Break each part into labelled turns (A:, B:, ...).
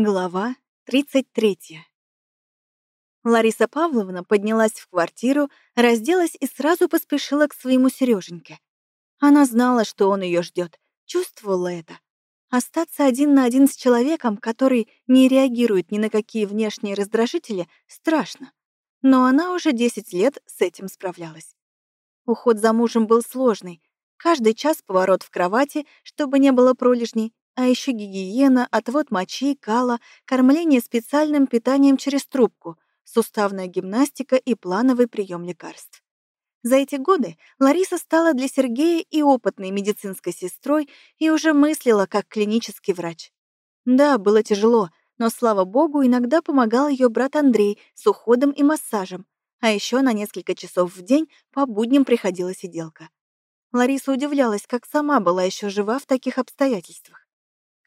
A: Глава 33. Лариса Павловна поднялась в квартиру, разделась и сразу поспешила к своему Сереженьке. Она знала, что он ее ждет, чувствовала это. Остаться один на один с человеком, который не реагирует ни на какие внешние раздражители, страшно. Но она уже 10 лет с этим справлялась. Уход за мужем был сложный. Каждый час поворот в кровати, чтобы не было пролежней, а еще гигиена, отвод мочи, кала, кормление специальным питанием через трубку, суставная гимнастика и плановый прием лекарств. За эти годы Лариса стала для Сергея и опытной медицинской сестрой и уже мыслила как клинический врач. Да, было тяжело, но, слава богу, иногда помогал ее брат Андрей с уходом и массажем, а еще на несколько часов в день по будням приходила сиделка. Лариса удивлялась, как сама была еще жива в таких обстоятельствах.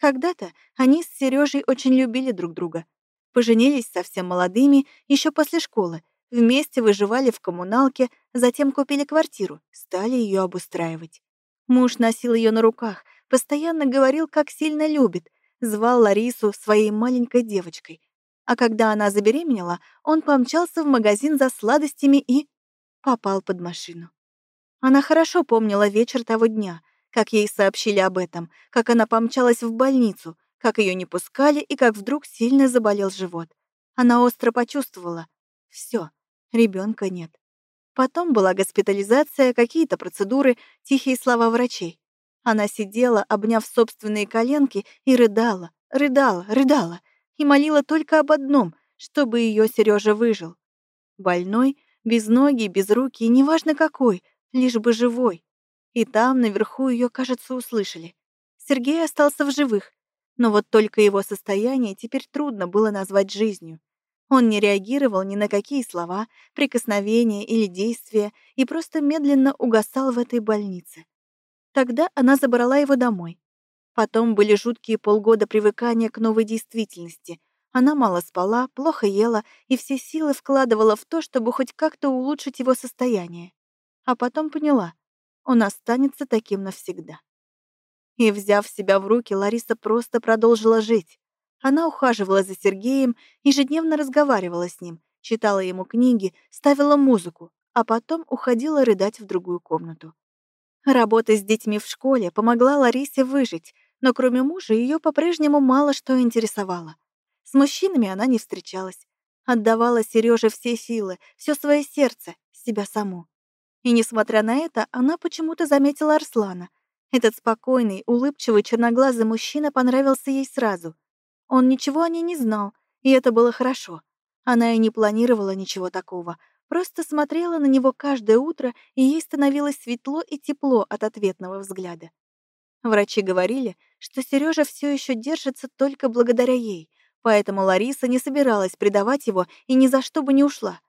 A: Когда-то они с Сережей очень любили друг друга. Поженились совсем молодыми, еще после школы, вместе выживали в коммуналке, затем купили квартиру, стали ее обустраивать. Муж носил ее на руках, постоянно говорил, как сильно любит, звал Ларису своей маленькой девочкой. А когда она забеременела, он помчался в магазин за сладостями и попал под машину. Она хорошо помнила вечер того дня, как ей сообщили об этом, как она помчалась в больницу, как ее не пускали и как вдруг сильно заболел живот. Она остро почувствовала. Все, ребенка нет. Потом была госпитализация, какие-то процедуры, тихие слова врачей. Она сидела, обняв собственные коленки, и рыдала, рыдала, рыдала, и молила только об одном, чтобы ее Сережа выжил. Больной, без ноги, без руки, неважно какой, лишь бы живой. И там, наверху, ее, кажется, услышали. Сергей остался в живых, но вот только его состояние теперь трудно было назвать жизнью. Он не реагировал ни на какие слова, прикосновения или действия и просто медленно угасал в этой больнице. Тогда она забрала его домой. Потом были жуткие полгода привыкания к новой действительности. Она мало спала, плохо ела и все силы вкладывала в то, чтобы хоть как-то улучшить его состояние. А потом поняла, он останется таким навсегда. И, взяв себя в руки, Лариса просто продолжила жить. Она ухаживала за Сергеем, ежедневно разговаривала с ним, читала ему книги, ставила музыку, а потом уходила рыдать в другую комнату. Работа с детьми в школе помогла Ларисе выжить, но кроме мужа ее по-прежнему мало что интересовало. С мужчинами она не встречалась. Отдавала Сереже все силы, все свое сердце, себя саму. И, несмотря на это, она почему-то заметила Арслана. Этот спокойный, улыбчивый, черноглазый мужчина понравился ей сразу. Он ничего о ней не знал, и это было хорошо. Она и не планировала ничего такого, просто смотрела на него каждое утро, и ей становилось светло и тепло от ответного взгляда. Врачи говорили, что Сережа все еще держится только благодаря ей, поэтому Лариса не собиралась предавать его и ни за что бы не ушла.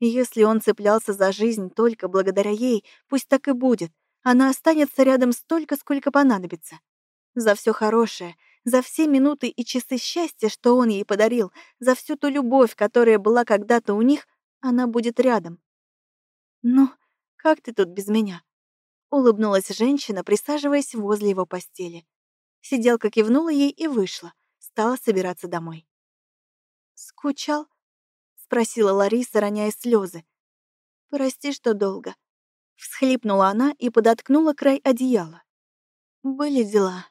A: Если он цеплялся за жизнь только благодаря ей, пусть так и будет. Она останется рядом столько, сколько понадобится. За все хорошее, за все минуты и часы счастья, что он ей подарил, за всю ту любовь, которая была когда-то у них, она будет рядом. «Ну, как ты тут без меня?» Улыбнулась женщина, присаживаясь возле его постели. Сиделка кивнула ей и вышла, стала собираться домой. «Скучал?» Спросила Лариса, роняя слезы. «Прости, что долго». Всхлипнула она и подоткнула край одеяла. Были дела.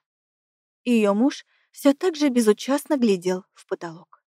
A: Ее муж все так же безучастно глядел в потолок.